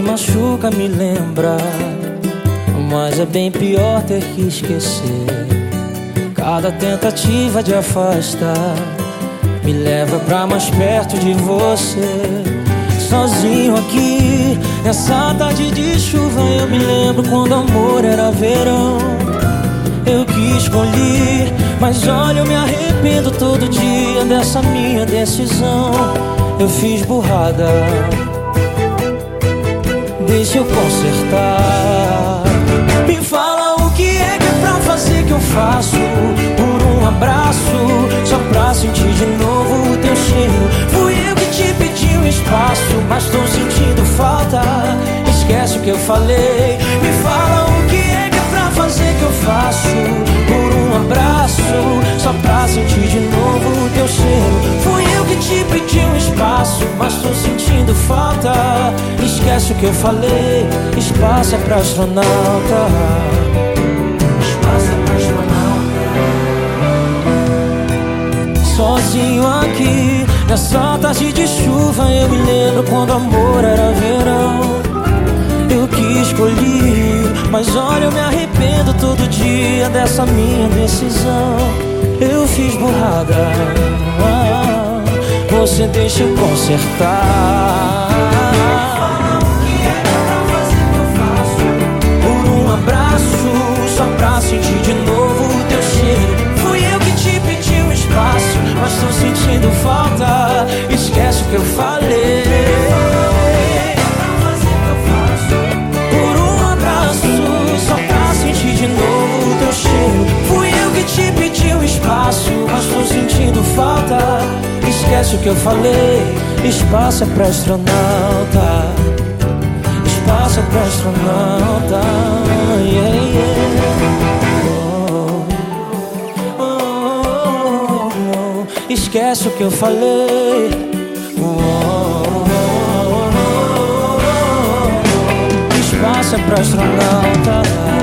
boca me lembra. Mas é bem pior ter que esquecer. Cada tentativa de afastar me leva pra mais perto de você. Sozinho aqui, nessa tarde de chuva, eu me lembro quando amor era verão. Eu que escolhi, mas olha, eu me arrependo todo dia dessa minha decisão. Eu fiz burrada, deixa eu consertar. Me fala o que é que é pra fazer que eu faço por um abraço, só pra sentir de novo o teu cheiro. Fui eu que te pedi um espaço, mas tô sentindo falta. Esquece o que eu falei. Me fala o que é que é pra fazer que eu faço por um abraço, só pra sentir de novo o teu cheiro. Fui eu que te pedi um espaço, mas tô sentindo falta. Esquece o que eu falei. Espaço é pra astronauta. Espaço é pra astronauta. Sozinho aqui, nessa tarde de chuva, eu me lembro quando amor era verão. Eu que escolhi, mas olha, eu me arrependo todo dia dessa minha decisão. Eu fiz burrada, você deixa eu consertar. Esquece o que eu falei. Espaço é pra astronauta. Espaço é pra astronauta. Yeah, yeah. Oh, oh, oh, oh. Esquece o que eu falei. Oh. Espaço é pra astronauta.